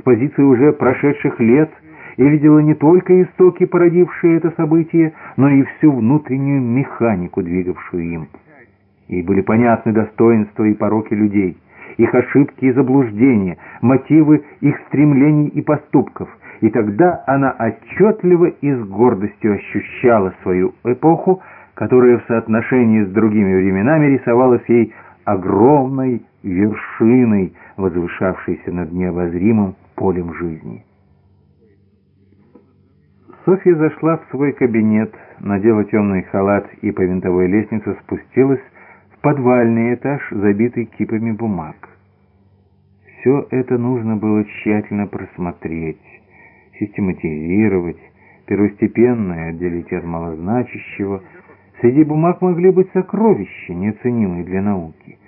с позиции уже прошедших лет и видела не только истоки, породившие это событие, но и всю внутреннюю механику, двигавшую им. Ей были понятны достоинства и пороки людей, их ошибки и заблуждения, мотивы их стремлений и поступков, и тогда она отчетливо и с гордостью ощущала свою эпоху, которая в соотношении с другими временами рисовалась ей огромной вершиной, возвышавшейся над необозримым полем жизни. Софья зашла в свой кабинет, надела темный халат и по винтовой лестнице спустилась в подвальный этаж, забитый кипами бумаг. Все это нужно было тщательно просмотреть, систематизировать, первостепенное отделить от малозначащего. Среди бумаг могли быть сокровища, неоценимые для науки.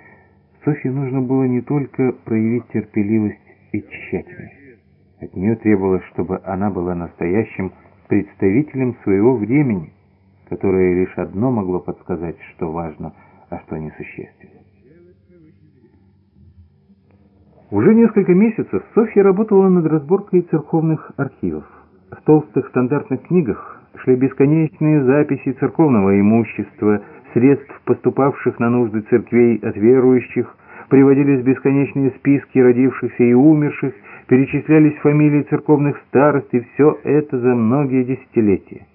Софье нужно было не только проявить терпеливость и тщательность. От нее требовалось, чтобы она была настоящим представителем своего времени, которое лишь одно могло подсказать, что важно, а что несущественно. Уже несколько месяцев Софья работала над разборкой церковных архивов. В толстых стандартных книгах шли бесконечные записи церковного имущества, средств, поступавших на нужды церквей от верующих, приводились бесконечные списки родившихся и умерших, перечислялись фамилии церковных старост, и все это за многие десятилетия.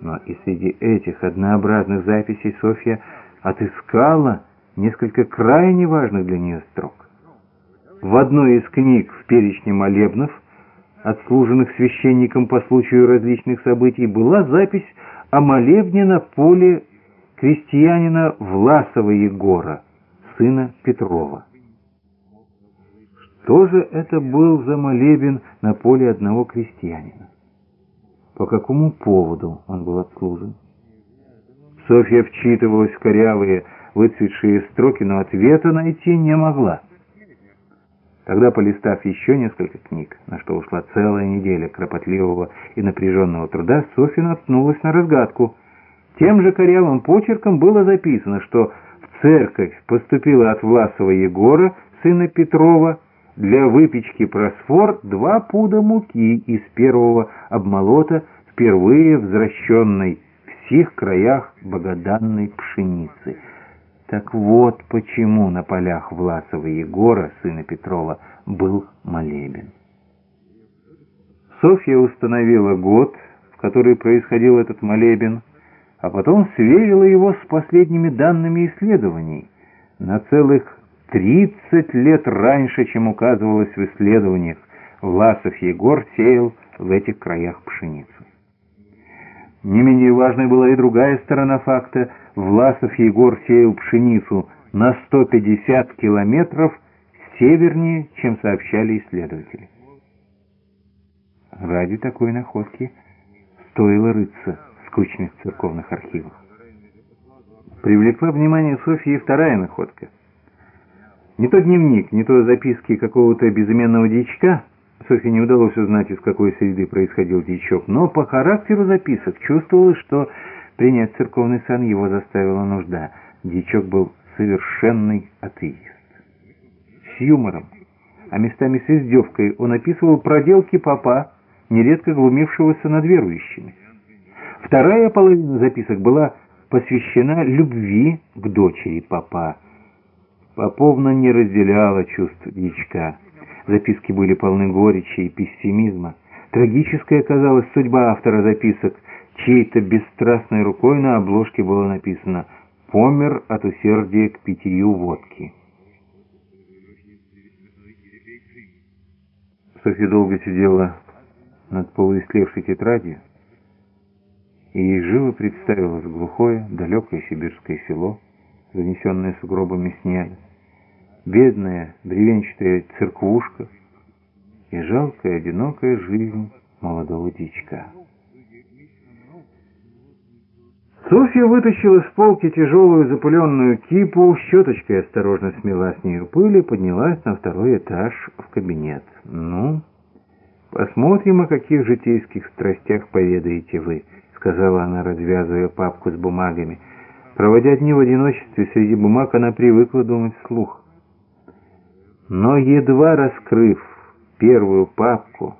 Но и среди этих однообразных записей Софья отыскала несколько крайне важных для нее строк. В одной из книг в перечне молебнов, отслуженных священником по случаю различных событий, была запись о молебне на поле крестьянина Власова Егора, сына Петрова. Что же это был за молебен на поле одного крестьянина? По какому поводу он был отслужен? Софья вчитывалась в корявые, выцветшие строки, но ответа найти не могла. Тогда, полистав еще несколько книг, на что ушла целая неделя кропотливого и напряженного труда, Софья наткнулась на разгадку. Тем же корявым почерком было записано, что церковь поступила от Власова Егора, сына Петрова, для выпечки просфор два пуда муки из первого обмолота, впервые возвращенной в сих краях богоданной пшеницы. Так вот почему на полях Власова Егора, сына Петрова, был молебен. Софья установила год, в который происходил этот молебен, а потом сверила его с последними данными исследований на целых 30 лет раньше, чем указывалось в исследованиях. Власов Егор сеял в этих краях пшеницу. Не менее важной была и другая сторона факта. Власов Егор сеял пшеницу на 150 километров севернее, чем сообщали исследователи. Ради такой находки стоило рыться скучных церковных архивах. Привлекла внимание Софьи вторая находка. Не то дневник, не то записки какого-то безыменного дичка, Софье не удалось узнать, из какой среды происходил дичок, но по характеру записок чувствовалось, что принять церковный сан его заставила нужда. Дичок был совершенный атеист. С юмором, а местами с издевкой он описывал проделки папа, нередко глумившегося над верующими. Вторая половина записок была посвящена любви к дочери папа. Поповна не разделяла чувств дичка. Записки были полны горечи и пессимизма. Трагической оказалась судьба автора записок. Чьей-то бесстрастной рукой на обложке было написано «Помер от усердия к питью водки». Софья долго сидела над полуистлевшей тетрадью, и ей живо представилось глухое, далекое сибирское село, занесенное сугробами снега, бедная бревенчатая церквушка и жалкая, одинокая жизнь молодого дичка. Софья вытащила с полки тяжелую запыленную кипу, щеточкой осторожно смела с нее пыль и поднялась на второй этаж в кабинет. «Ну, посмотрим, о каких житейских страстях поведаете вы», сказала она, развязывая папку с бумагами. Проводя дни в одиночестве среди бумаг, она привыкла думать вслух. Но едва раскрыв первую папку